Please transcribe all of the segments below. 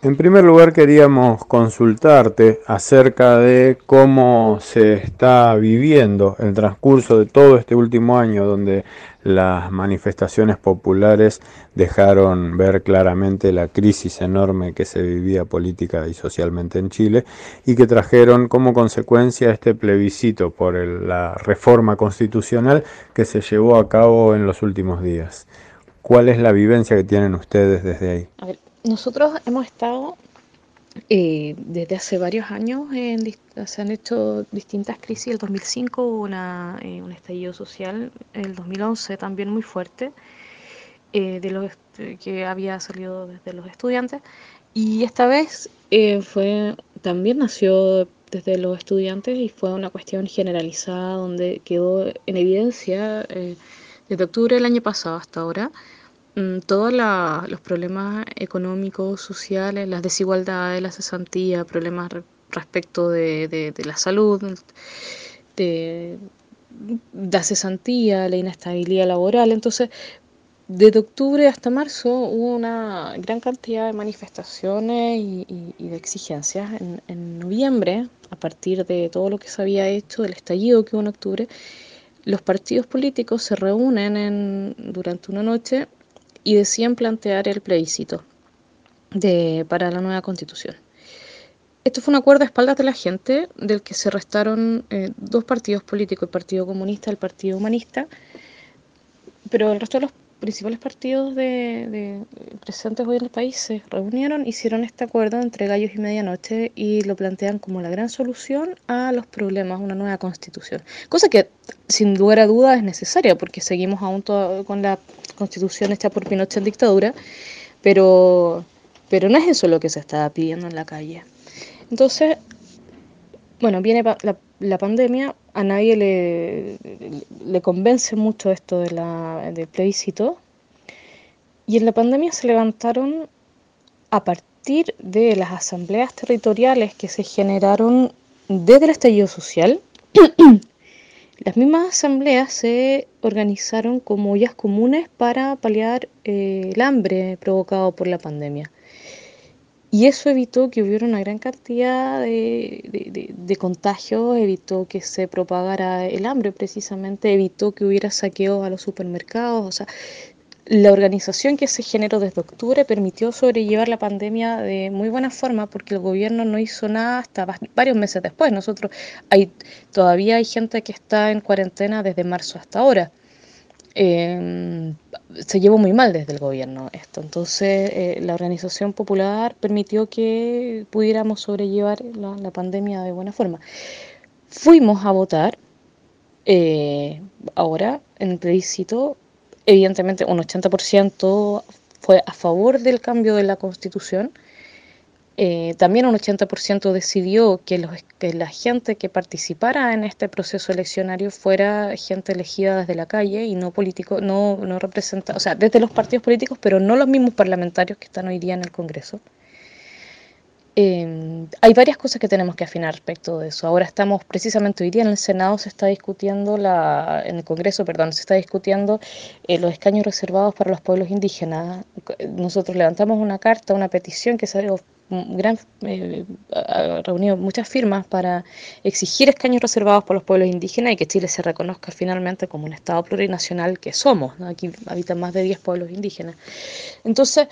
En primer lugar queríamos consultarte acerca de cómo se está viviendo el transcurso de todo este último año donde las manifestaciones populares dejaron ver claramente la crisis enorme que se vivía política y socialmente en Chile y que trajeron como consecuencia este plebiscito por la reforma constitucional que se llevó a cabo en los últimos días. ¿Cuál es la vivencia que tienen ustedes desde ahí? Nosotros hemos estado eh, desde hace varios años, en, se han hecho distintas crisis. El 2005 hubo una, eh, un estallido social, el 2011 también muy fuerte, eh, de los que había salido desde los estudiantes. Y esta vez fue también nació desde los estudiantes y fue una cuestión generalizada donde quedó en evidencia desde octubre del año pasado hasta ahora todos los problemas económicos, sociales, las desigualdades, la cesantía, problemas respecto de, la salud, de la cesantía, la inestabilidad laboral. Entonces, desde octubre hasta marzo hubo una gran cantidad de manifestaciones y, de exigencias. En, noviembre, a partir de todo lo que se había hecho, del estallido que hubo en octubre, los partidos políticos se reúnen durante una noche y decían plantear el plebiscito de, para la nueva constitución. Esto fue un acuerdo a espaldas de la gente del que se restaron eh, dos partidos políticos, el Partido Comunista y el Partido Humanista, pero el resto de los principales partidos de, presentes hoy en el país se reunieron, hicieron este acuerdo entre gallos y medianoche y lo plantean como la gran solución a los problemas, una nueva constitución. Cosa que sin lugar a dudas es necesaria porque seguimos aún con la constitución hecha por Pinochet en dictadura, pero, pero no es eso lo que se está pidiendo en la calle. Entonces, bueno, viene la, pandemia, a nadie le, le convence mucho esto de la, del plebiscito. Y en la pandemia se levantaron a partir de las asambleas territoriales que se generaron desde el estallido social. Las mismas asambleas se organizaron como ollas comunes para paliar eh, el hambre provocado por la pandemia. Y eso evitó que hubiera una gran cantidad de, contagios, evitó que se propagara el hambre precisamente, evitó que hubiera saqueos a los supermercados. O sea, la organización que se generó desde octubre permitió sobrellevar la pandemia de muy buena forma porque el gobierno no hizo nada hasta varios meses después. Nosotros hay todavía hay gente que está en cuarentena desde marzo hasta ahora. Em, se llevó muy mal desde el gobierno esto. Entonces, eh, la organización popular permitió que pudiéramos sobrellevar la, pandemia de buena forma. Fuimos a votar eh, ahora en plebiscito. Evidentemente, un 80% fue a favor del cambio de la constitución eh, también un 80% decidió que, los, que, la gente que participara en este proceso eleccionario fuera gente elegida desde la calle y no político, no, no representa, o sea, desde los partidos políticos, pero no los mismos parlamentarios que están hoy día en el Congreso. Hay varias cosas que tenemos que afinar respecto de eso. Ahora estamos precisamente hoy día en el Senado se está discutiendo la, en el Congreso, perdón, se está discutiendo eh, los escaños reservados para los pueblos indígenas. Nosotros levantamos una carta, una petición que salió gran, eh, ha reunido muchas firmas para exigir escaños reservados por los pueblos indígenas y que Chile se reconozca finalmente como un Estado plurinacional que somos. Aquí habitan más de 10 pueblos indígenas. Entonces,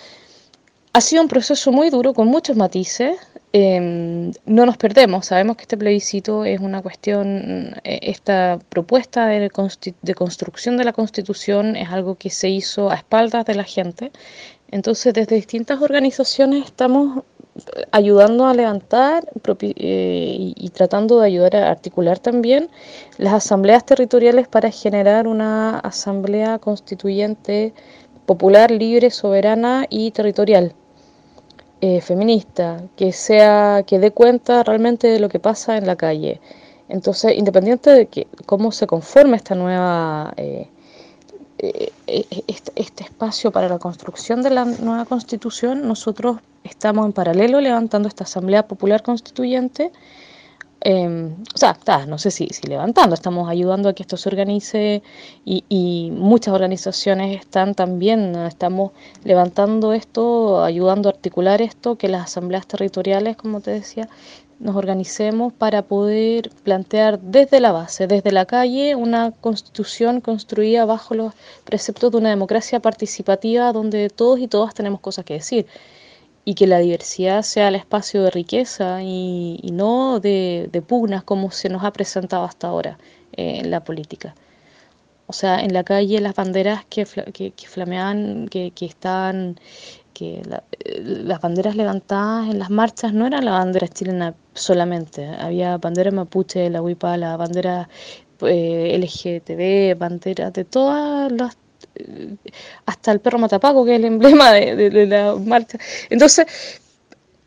ha sido un proceso muy duro, con muchos matices. Em, no nos perdemos, sabemos que este plebiscito es una cuestión, eh, esta propuesta de, construcción de la constitución es algo que se hizo a espaldas de la gente. Entonces, desde distintas organizaciones estamos ayudando a levantar eh, y, tratando de ayudar a articular también las asambleas territoriales para generar una asamblea constituyente popular, libre, soberana y territorial. Eh, feminista, que sea, que dé cuenta realmente de lo que pasa en la calle. Entonces, independiente de que, cómo se conforme esta nueva eh, este, este, espacio para la construcción de la nueva constitución, nosotros estamos en paralelo levantando esta Asamblea Popular Constituyente Em, o sea, está, no sé si, si, levantando, estamos ayudando a que esto se organice y, y, muchas organizaciones están también, estamos levantando esto, ayudando a articular esto, que las asambleas territoriales, como te decía, nos organicemos para poder plantear desde la base, desde la calle, una constitución construida bajo los preceptos de una democracia participativa donde todos y todas tenemos cosas que decir y que la diversidad sea el espacio de riqueza y, no de, pugnas como se nos ha presentado hasta ahora eh, en la política. O sea, en la calle las banderas que, que, flamean, que, que están, que eh, las banderas levantadas en las marchas no eran la bandera chilena solamente, había bandera mapuche, la huipa, la bandera eh, LGTB, banderas de todas las hasta el perro matapaco, que es el emblema de, la marcha. Entonces,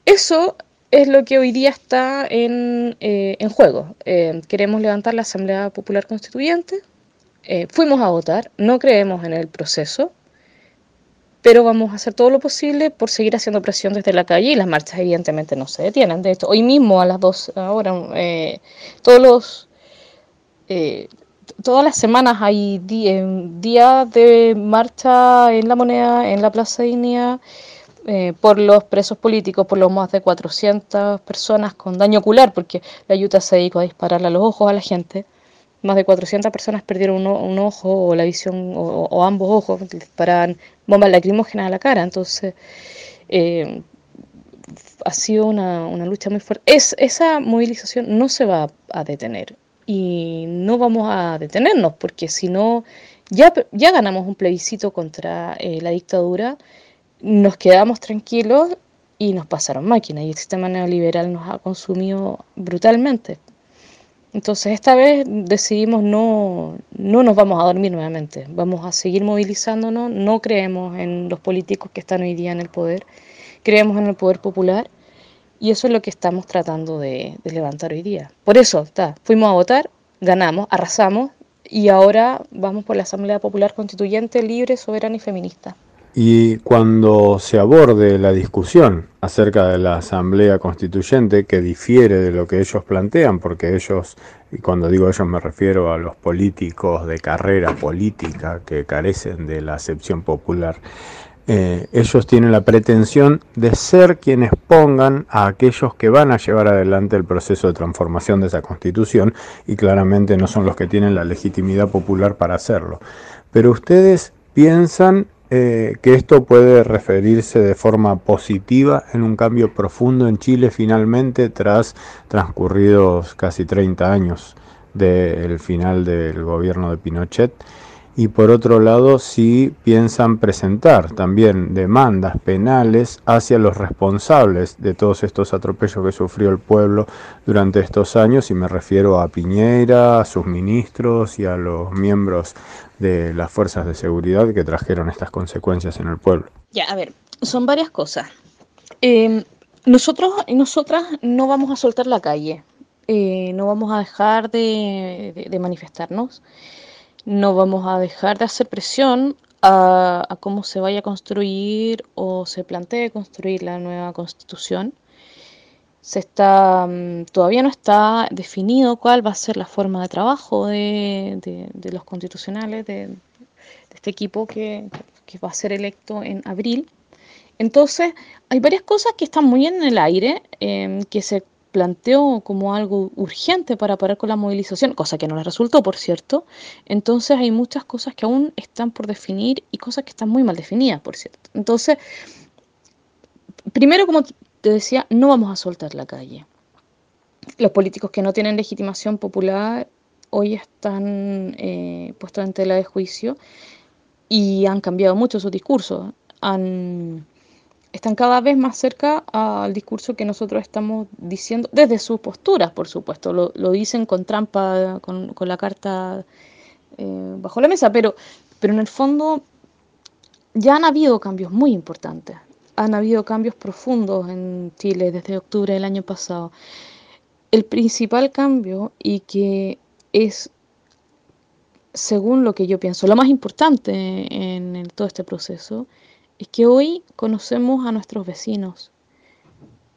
eso es lo que hoy día está en, eh, juego. Eh, queremos levantar la Asamblea Popular Constituyente. Eh, fuimos a votar, no creemos en el proceso, pero vamos a hacer todo lo posible por seguir haciendo presión desde la calle y las marchas evidentemente no se detienen. De hecho, hoy mismo a las dos ahora, todos los todas las semanas hay días de marcha en la moneda, en la Plaza Inia, eh, por los presos políticos, por los más de 400 personas con daño ocular, porque la ayuda se dedicó a dispararle a los ojos a la gente. Más de 400 personas perdieron un, ojo o la visión, o, ambos ojos, disparaban bombas lacrimógenas a la cara. Entonces, eh, ha sido una, lucha muy fuerte. Es, esa movilización no se va a detener y no vamos a detenernos, porque si no, ya, ya ganamos un plebiscito contra eh, la dictadura, nos quedamos tranquilos y nos pasaron máquinas y el sistema neoliberal nos ha consumido brutalmente. Entonces esta vez decidimos no, no nos vamos a dormir nuevamente, vamos a seguir movilizándonos, no creemos en los políticos que están hoy día en el poder, creemos en el poder popular y eso es lo que estamos tratando de, levantar hoy día. Por eso, está, fuimos a votar, ganamos, arrasamos y ahora vamos por la Asamblea Popular Constituyente libre, soberana y feminista. Y cuando se aborde la discusión acerca de la Asamblea Constituyente, que difiere de lo que ellos plantean, porque ellos, y cuando digo ellos me refiero a los políticos de carrera política que carecen de la acepción popular, eh, ellos tienen la pretensión de ser quienes pongan a aquellos que van a llevar adelante el proceso de transformación de esa constitución y claramente no son los que tienen la legitimidad popular para hacerlo. Pero ustedes piensan eh, que esto puede referirse de forma positiva en un cambio profundo en Chile finalmente tras transcurridos casi 30 años del final del gobierno de Pinochet y por otro lado si piensan presentar también demandas penales hacia los responsables de todos estos atropellos que sufrió el pueblo durante estos años y me refiero a Piñera, a sus ministros y a los miembros de las fuerzas de seguridad que trajeron estas consecuencias en el pueblo. Ya, a ver, son varias cosas. Em, nosotros y nosotras no vamos a soltar la calle, eh, no vamos a dejar de manifestarnos no vamos a dejar de hacer presión a, cómo se vaya a construir o se plantee construir la nueva constitución. Se está, mm, todavía no está definido cuál va a ser la forma de trabajo de, los constitucionales, de, este equipo que, va a ser electo en abril. Entonces, hay varias cosas que están muy en el aire, em, que se planteó como algo urgente para parar con la movilización, cosa que no le resultó, por cierto. Entonces hay muchas cosas que aún están por definir y cosas que están muy mal definidas, por cierto. Entonces, primero, como te decía, no vamos a soltar la calle. Los políticos que no tienen legitimación popular hoy están eh, puestos en tela de juicio y han cambiado mucho su discurso. Han están cada vez más cerca al discurso que nosotros estamos diciendo, desde sus posturas, por supuesto, lo, dicen con trampa, con, la carta eh, bajo la mesa, pero, pero en el fondo ya han habido cambios muy importantes, han habido cambios profundos en Chile desde octubre del año pasado. El principal cambio y que es, según lo que yo pienso, lo más importante en todo este proceso, es que hoy conocemos a nuestros vecinos,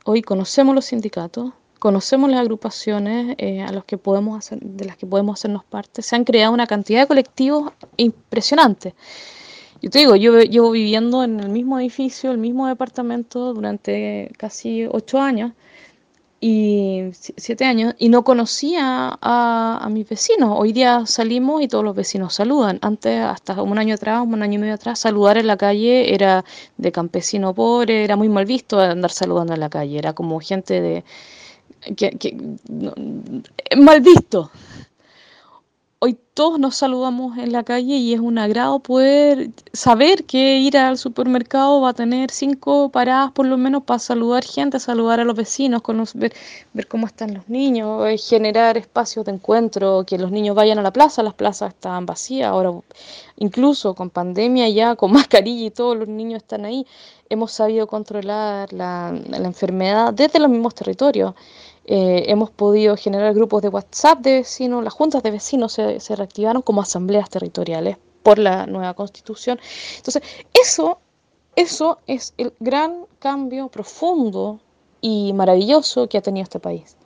hoy conocemos los sindicatos, conocemos las agrupaciones a los que podemos hacer, de las que podemos hacernos parte, se han creado una cantidad de colectivos impresionantes. Yo te digo, yo llevo viviendo en el mismo edificio, el mismo departamento durante casi ocho años y siete años y no conocía a, mis vecinos. Hoy día salimos y todos los vecinos saludan. Antes, hasta un año atrás, un año y medio atrás, saludar en la calle era de campesino pobre, era muy mal visto andar saludando en la calle. Era como gente de que, mal visto hoy todos nos saludamos en la calle y es un agrado poder saber que ir al supermercado va a tener cinco paradas por lo menos para saludar gente, saludar a los vecinos, ver, ver cómo están los niños, eh, generar espacios de encuentro, que los niños vayan a la plaza, las plazas están vacías, ahora incluso con pandemia ya, con mascarilla y todos los niños están ahí, hemos sabido controlar la, la enfermedad desde los mismos territorios. Eh, hemos podido generar grupos de WhatsApp de vecinos, las juntas de vecinos se, reactivaron como asambleas territoriales por la nueva constitución. Entonces, eso, eso es el gran cambio profundo y maravilloso que ha tenido este país,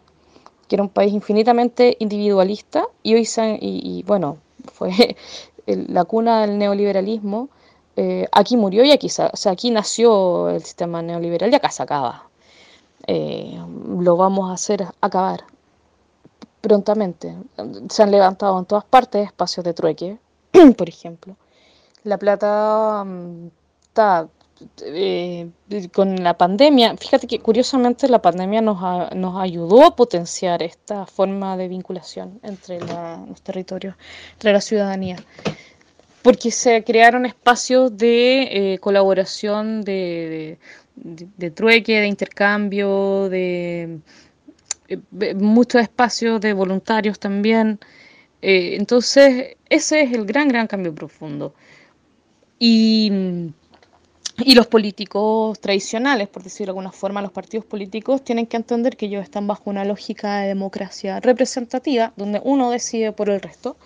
que era un país infinitamente individualista y hoy, se, y, bueno, fue la cuna del neoliberalismo. Eh, aquí murió y aquí, aquí nació el sistema neoliberal y acá se acaba. Eh, lo vamos a hacer acabar prontamente. Se han levantado en todas partes espacios de trueque, por ejemplo. La plata mm, está eh, con la pandemia. Fíjate que curiosamente la pandemia nos, nos ayudó a potenciar esta forma de vinculación entre los territorios, entre la ciudadanía porque se crearon espacios de eh, colaboración, de, de, trueque, de intercambio, de, eh, muchos espacios de voluntarios también. Eh, entonces, ese es el gran, gran cambio profundo. Y, y, los políticos tradicionales, por decirlo de alguna forma, los partidos políticos tienen que entender que ellos están bajo una lógica de democracia representativa, donde uno decide por el resto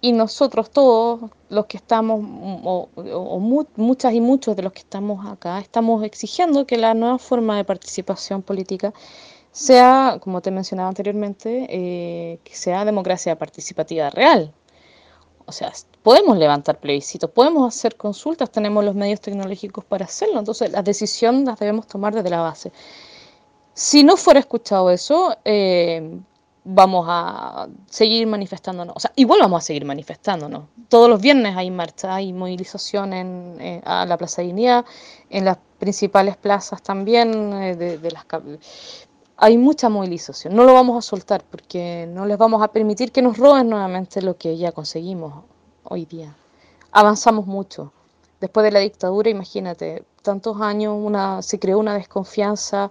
y nosotros todos los que estamos, o, muchas y muchos de los que estamos acá, estamos exigiendo que la nueva forma de participación política sea, como te mencionaba anteriormente, eh, que sea democracia participativa real. O sea, podemos levantar plebiscitos, podemos hacer consultas, tenemos los medios tecnológicos para hacerlo, entonces las decisiones las debemos tomar desde la base. Si no fuera escuchado eso, eh, vamos a seguir manifestándonos. O sea, igual vamos a seguir manifestándonos. Todos los viernes hay marcha, hay movilización en, eh, a la Plaza de Dignidad, en las principales plazas también eh, de, las hay mucha movilización. No lo vamos a soltar porque no les vamos a permitir que nos roben nuevamente lo que ya conseguimos hoy día. Avanzamos mucho. Después de la dictadura, imagínate, tantos años una, se creó una desconfianza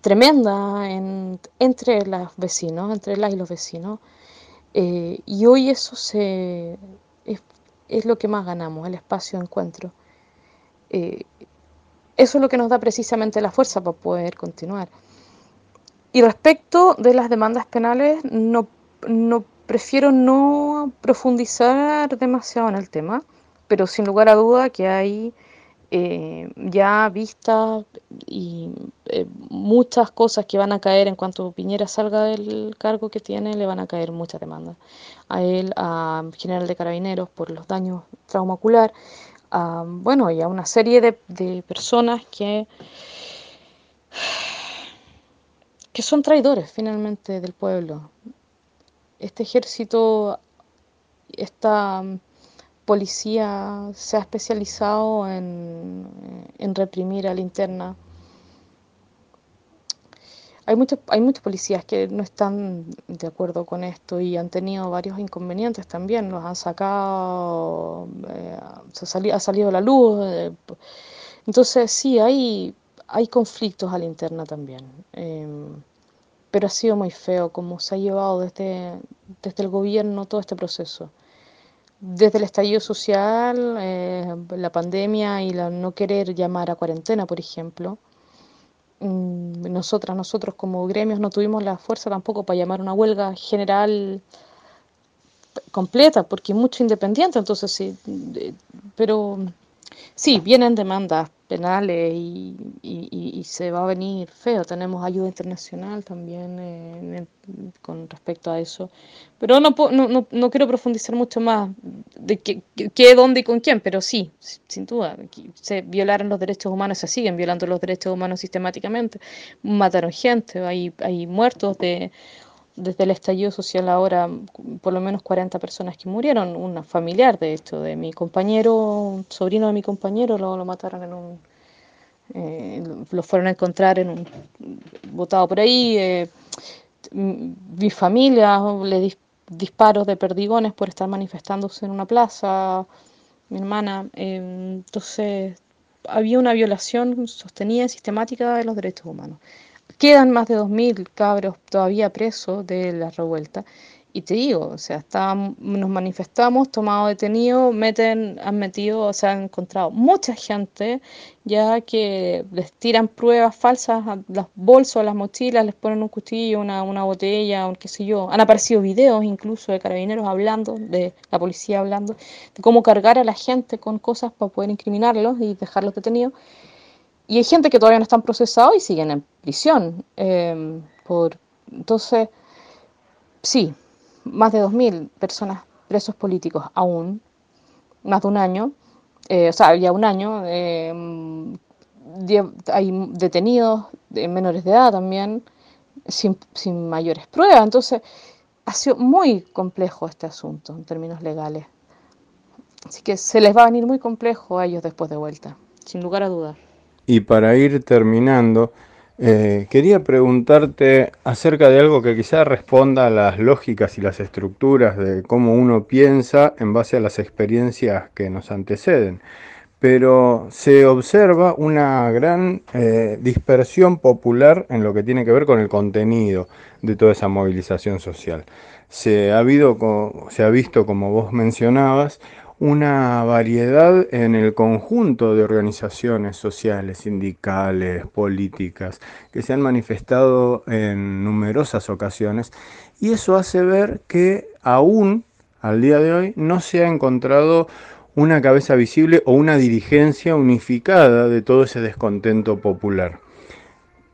tremenda entre los vecinos, entre las y los vecinos. Eh, y hoy eso se, es, lo que más ganamos, el espacio de encuentro. Eh, eso es lo que nos da precisamente la fuerza para poder continuar. Y respecto de las demandas penales, no, no prefiero no profundizar demasiado en el tema, pero sin lugar a duda que hay eh, ya vista y eh, muchas cosas que van a caer en cuanto Piñera salga del cargo que tiene, le van a caer muchas demandas. A él, a general de carabineros por los daños traumacular, a, bueno, y a una serie de, de personas que, que son traidores finalmente del pueblo. Este ejército está policía se ha especializado en, reprimir a la interna. Hay muchos, policías que no están de acuerdo con esto y han tenido varios inconvenientes también, los han sacado, eh, ha, salido, la luz. Eh, entonces sí, hay, conflictos a la interna también. Em, pero ha sido muy feo como se ha llevado desde el gobierno todo este proceso desde el estallido social, eh, la pandemia y la no querer llamar a cuarentena, por ejemplo, mm, nosotras, nosotros como gremios no tuvimos la fuerza tampoco para llamar una huelga general completa, porque mucho independiente, entonces sí, pero sí, vienen demandas penales y, se va a venir feo. Tenemos ayuda internacional también eh, con respecto a eso. Pero no, no, no, quiero profundizar mucho más de qué, qué, dónde y con quién, pero sí, sin duda, se violaron los derechos humanos, se siguen violando los derechos humanos sistemáticamente. Mataron gente, hay, hay muertos de desde el estallido social ahora por lo menos 40 personas que murieron, una familiar de esto, de mi compañero, sobrino de mi compañero, lo, mataron en un, eh, lo fueron a encontrar en un, botado por ahí, eh, mi familia le disparos de perdigones por estar manifestándose en una plaza, mi hermana, eh, entonces había una violación sostenida y sistemática de los derechos humanos. Quedan más de 2.000 cabros todavía presos de la revuelta. Y te digo, o sea, nos manifestamos, tomado detenido, meten, han metido, o sea, han encontrado mucha gente ya que les tiran pruebas falsas a los bolsos, a las mochilas, les ponen un cuchillo, una, una botella, un qué sé yo. Han aparecido videos incluso de carabineros hablando, de la policía hablando, de cómo cargar a la gente con cosas para poder incriminarlos y dejarlos detenidos. Y hay gente que todavía no están procesados y siguen en prisión. Em, por, entonces, sí, más de 2.000 personas presos políticos aún, más de un año, eh, o sea, ya un año. Em, hay detenidos de menores de edad también, sin, sin mayores pruebas. Entonces, ha sido muy complejo este asunto en términos legales. Así que se les va a venir muy complejo a ellos después de vuelta, sin lugar a dudas. Y para ir terminando, eh, quería preguntarte acerca de algo que quizá responda a las lógicas y las estructuras de cómo uno piensa en base a las experiencias que nos anteceden. Pero se observa una gran eh, dispersión popular en lo que tiene que ver con el contenido de toda esa movilización social. Se ha, habido, se ha visto, como vos mencionabas, una variedad en el conjunto de organizaciones sociales, sindicales, políticas, que se han manifestado en numerosas ocasiones y eso hace ver que aún al día de hoy no se ha encontrado una cabeza visible o una dirigencia unificada de todo ese descontento popular.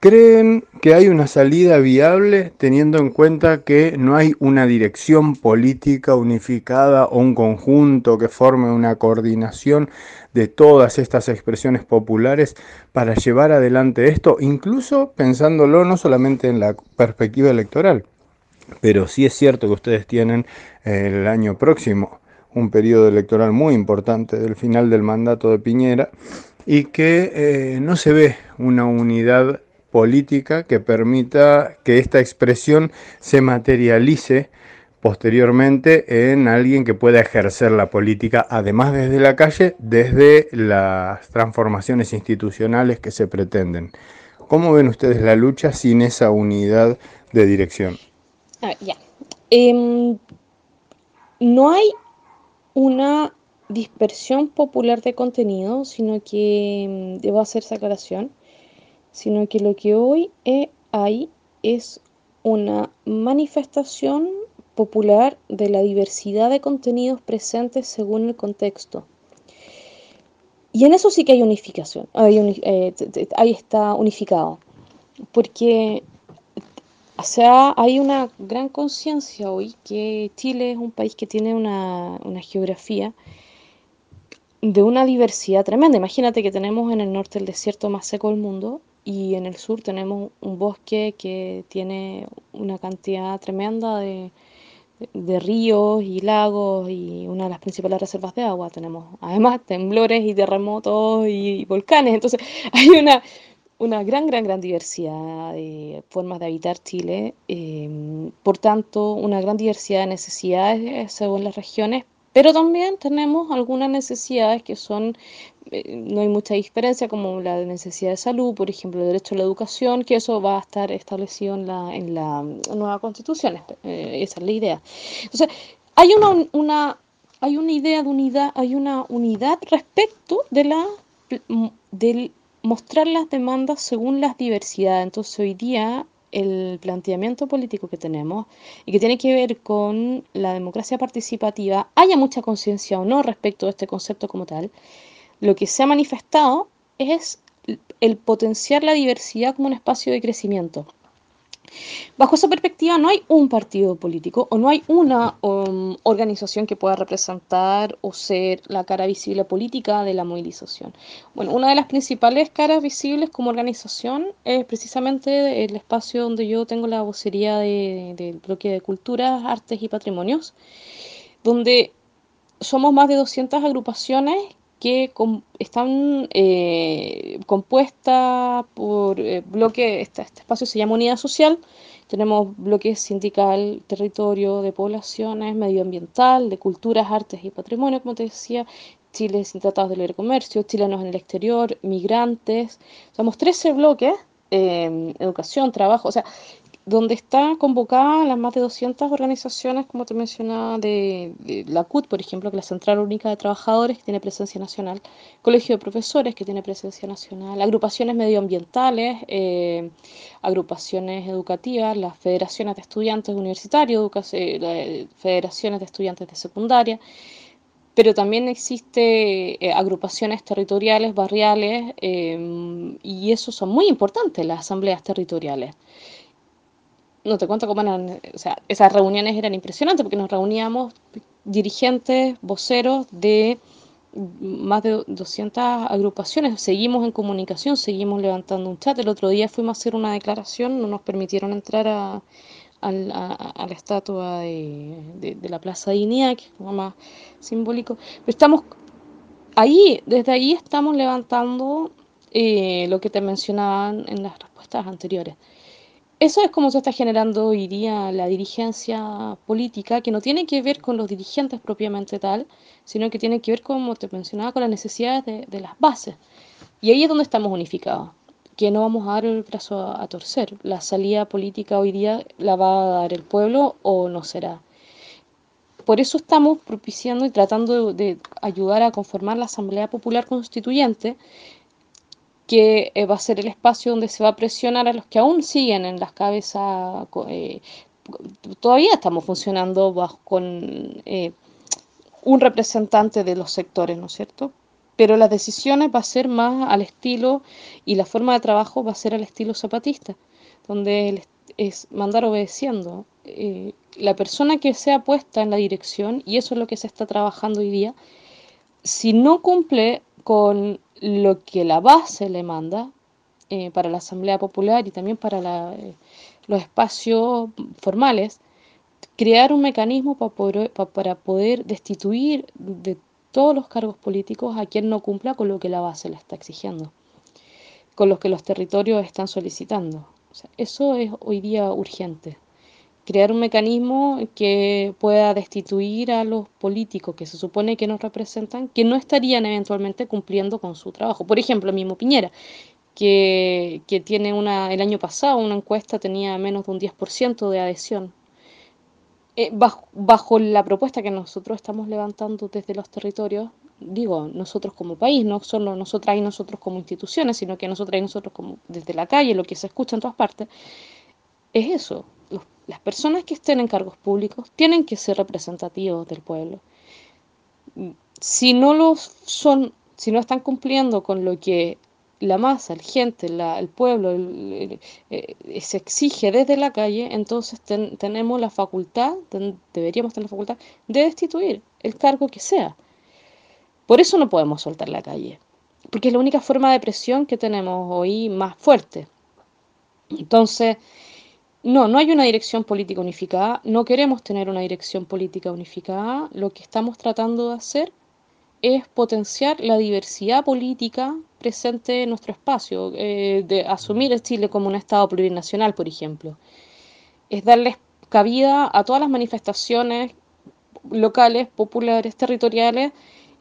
¿Creen que hay una salida viable teniendo en cuenta que no hay una dirección política unificada o un conjunto que forme una coordinación de todas estas expresiones populares para llevar adelante esto, incluso pensándolo no solamente en la perspectiva electoral, pero sí es cierto que ustedes tienen el año próximo un periodo electoral muy importante del final del mandato de Piñera y que eh, no se ve una unidad política que permita que esta expresión se materialice posteriormente en alguien que pueda ejercer la política, además desde la calle, desde las transformaciones institucionales que se pretenden. ¿Cómo ven ustedes la lucha sin esa unidad de dirección? Ah, ya. Em, no hay una dispersión popular de contenido, sino que em, debo hacer esa aclaración sino que lo que hoy hay es una manifestación popular de la diversidad de contenidos presentes según el contexto. Y en eso sí que hay unificación, eh, ahí está unificado, porque o sea, hay una gran conciencia hoy que Chile es un país que tiene una, una geografía de una diversidad tremenda. Imagínate que tenemos en el norte el desierto más seco del mundo y en el sur tenemos un bosque que tiene una cantidad tremenda de, ríos y lagos y una de las principales reservas de agua. Tenemos además temblores y terremotos y, volcanes. Entonces hay una, una gran, gran, gran diversidad de formas de habitar Chile. Em, por tanto, una gran diversidad de necesidades según las regiones, pero también tenemos algunas necesidades que son, eh, no hay mucha diferencia, como la necesidad de salud, por ejemplo, el derecho a la educación, que eso va a estar establecido en la, en la nueva constitución, eh, esa es la idea. Entonces, hay una, una, hay una idea de unidad, hay una unidad respecto de la del mostrar las demandas según las diversidades. Entonces hoy día el planteamiento político que tenemos y que tiene que ver con la democracia participativa, haya mucha conciencia o no respecto de este concepto como tal, lo que se ha manifestado es el potenciar la diversidad como un espacio de crecimiento. Bajo esa perspectiva no hay un partido político o no hay una um, organización que pueda representar o ser la cara visible política de la movilización. Bueno, una de las principales caras visibles como organización es precisamente el espacio donde yo tengo la vocería del bloque de culturas, artes y patrimonios, donde somos más de 200 agrupaciones que están eh, compuestas por eh, bloques, este, este, espacio se llama unidad social, tenemos bloques sindical, territorio, de poblaciones, medioambiental, de culturas, artes y patrimonio, como te decía, Chile sin tratados de libre comercio, chilenos en el exterior, migrantes, somos 13 bloques, eh, educación, trabajo, o sea, donde está convocada las más de 200 organizaciones, como te mencionaba, de, la CUT, por ejemplo, que es la Central Única de Trabajadores, que tiene presencia nacional, Colegio de Profesores, que tiene presencia nacional, agrupaciones medioambientales, eh, agrupaciones educativas, las federaciones de estudiantes universitarios, eh, federaciones de estudiantes de secundaria, pero también existe eh, agrupaciones territoriales, barriales, y eso son muy importantes, las asambleas territoriales no te cuento cómo eran, o sea, esas reuniones eran impresionantes porque nos reuníamos dirigentes, voceros de más de 200 agrupaciones, seguimos en comunicación, seguimos levantando un chat. El otro día fuimos a hacer una declaración, no nos permitieron entrar a, la estatua de, la Plaza de Inia, que es más simbólico. Pero estamos ahí, desde ahí estamos levantando eh, lo que te mencionaban en las respuestas anteriores. Eso es como se está generando hoy día la dirigencia política, que no tiene que ver con los dirigentes propiamente tal, sino que tiene que ver, como te mencionaba, con las necesidades de, las bases. Y ahí es donde estamos unificados, que no vamos a dar el brazo a, torcer. La salida política hoy día la va a dar el pueblo o no será. Por eso estamos propiciando y tratando de ayudar a conformar la Asamblea Popular Constituyente, que eh, va a ser el espacio donde se va a presionar a los que aún siguen en las cabezas. Eh, todavía estamos funcionando con eh, un representante de los sectores, ¿no es cierto? Pero las decisiones va a ser más al estilo y la forma de trabajo va a ser al estilo zapatista, donde es mandar obedeciendo. la persona que sea puesta en la dirección, y eso es lo que se está trabajando hoy día, si no cumple con lo que la base le manda eh, para la Asamblea Popular y también para eh, los espacios formales, crear un mecanismo para poder, para poder destituir de todos los cargos políticos a quien no cumpla con lo que la base le está exigiendo, con lo que los territorios están solicitando. eso es hoy día urgente crear un mecanismo que pueda destituir a los políticos que se supone que nos representan, que no estarían eventualmente cumpliendo con su trabajo. Por ejemplo, mismo Piñera, que, tiene una, el año pasado una encuesta tenía menos de un 10% de adhesión. Eh, bajo, bajo la propuesta que nosotros estamos levantando desde los territorios, digo, nosotros como país, no solo nosotras y nosotros como instituciones, sino que nosotras y nosotros como desde la calle, lo que se escucha en todas partes, es eso, las personas que estén en cargos públicos tienen que ser representativos del pueblo. Si no lo son, si no están cumpliendo con lo que la masa, la gente, el pueblo eh, se exige desde la calle, entonces tenemos la facultad, deberíamos tener la facultad de destituir el cargo que sea. Por eso no podemos soltar la calle, porque es la única forma de presión que tenemos hoy más fuerte. Entonces, no, no hay una dirección política unificada, no queremos tener una dirección política unificada, lo que estamos tratando de hacer es potenciar la diversidad política presente en nuestro espacio, eh, de asumir el Chile como un Estado plurinacional, por ejemplo. Es darles cabida a todas las manifestaciones locales, populares, territoriales,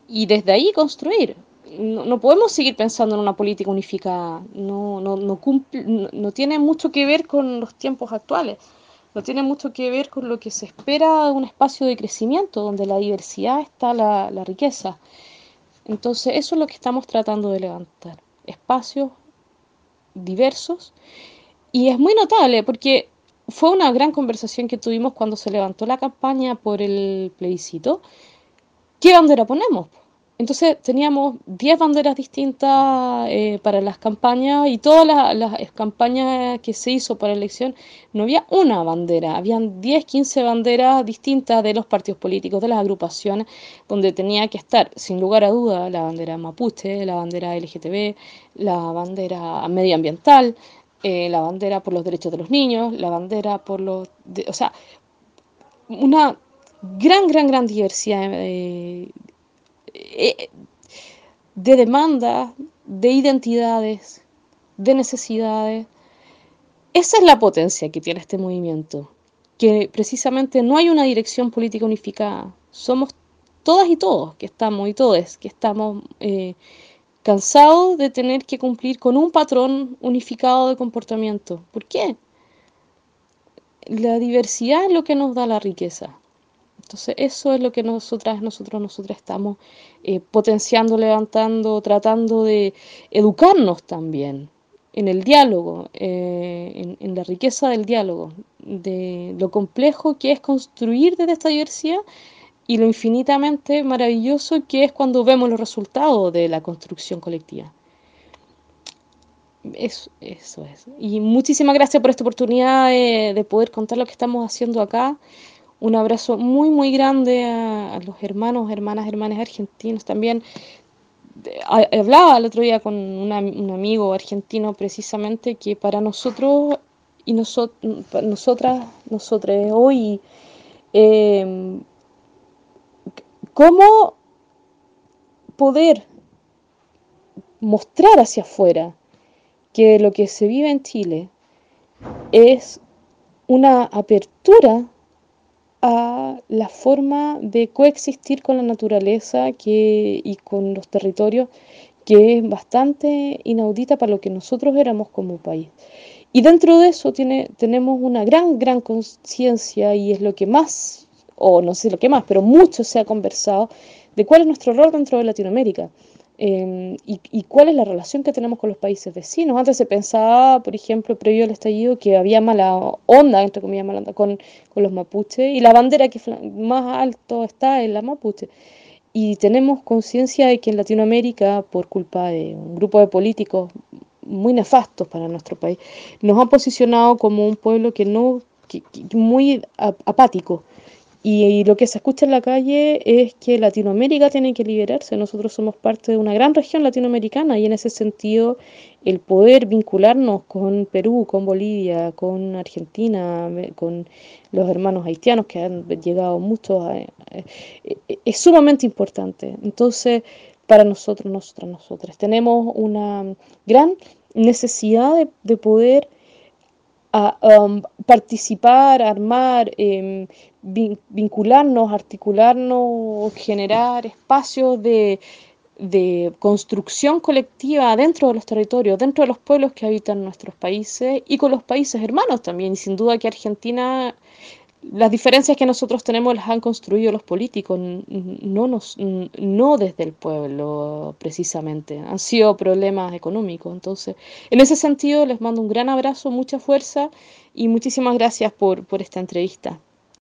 y desde ahí construir no, podemos seguir pensando en una política unificada. No, no, no, cumple, no, tiene mucho que ver con los tiempos actuales. No tiene mucho que ver con lo que se espera de un espacio de crecimiento, donde la diversidad está la, la riqueza. Entonces, eso es lo que estamos tratando de levantar. Espacios diversos. Y es muy notable porque fue una gran conversación que tuvimos cuando se levantó la campaña por el plebiscito. ¿Qué bandera ponemos? Entonces teníamos 10 banderas distintas eh, para las campañas y todas las, campañas que se hizo para elección no había una bandera, habían 10, 15 banderas distintas de los partidos políticos, de las agrupaciones, donde tenía que estar, sin lugar a duda, la bandera mapuche, la bandera LGTB, la bandera medioambiental, eh, la bandera por los derechos de los niños, la bandera por los... o sea, una gran, gran, gran diversidad eh, de demandas, de identidades, de necesidades. Esa es la potencia que tiene este movimiento, que precisamente no hay una dirección política unificada. Somos todas y todos que estamos y todos que estamos eh, cansados de tener que cumplir con un patrón unificado de comportamiento. ¿Por qué? La diversidad es lo que nos da la riqueza. Entonces eso es lo que nosotras, nosotros, nosotras estamos eh, potenciando, levantando, tratando de educarnos también en el diálogo, eh, en, la riqueza del diálogo, de lo complejo que es construir desde esta diversidad y lo infinitamente maravilloso que es cuando vemos los resultados de la construcción colectiva. Eso, eso es. Y muchísimas gracias por esta oportunidad de poder contar lo que estamos haciendo acá un abrazo muy, muy grande a, los hermanos, hermanas, hermanas argentinos también. Hablaba el otro día con un amigo argentino precisamente que para nosotros y nosotras, nosotros hoy, eh, cómo poder mostrar hacia afuera que lo que se vive en Chile es una apertura a la forma de coexistir con la naturaleza que, y con los territorios que es bastante inaudita para lo que nosotros éramos como país. Y dentro de eso tiene, tenemos una gran, gran conciencia y es lo que más, o no sé lo que más, pero mucho se ha conversado de cuál es nuestro rol dentro de Latinoamérica. Em, y, cuál es la relación que tenemos con los países vecinos. Antes se pensaba, por ejemplo, previo al estallido, que había mala onda, entre comillas, mala onda con, los mapuches, y la bandera que más alto está en la mapuche. Y tenemos conciencia de que en Latinoamérica, por culpa de un grupo de políticos muy nefastos para nuestro país, nos han posicionado como un pueblo que no, muy apático, y, lo que se escucha en la calle es que Latinoamérica tiene que liberarse. Nosotros somos parte de una gran región latinoamericana y en ese sentido el poder vincularnos con Perú, con Bolivia, con Argentina, con los hermanos haitianos que han llegado muchos, es sumamente importante. Entonces, para nosotros, nosotras, nosotras, tenemos una gran necesidad de poder a, um, participar, armar, em, vincularnos, articularnos, generar espacios de, de construcción colectiva dentro de los territorios, dentro de los pueblos que habitan nuestros países y con los países hermanos también. Y sin duda que Argentina las diferencias que nosotros tenemos las han construido los políticos, no, nos, no desde el pueblo precisamente, han sido problemas económicos. Entonces, en ese sentido, les mando un gran abrazo, mucha fuerza y muchísimas gracias por, por esta entrevista.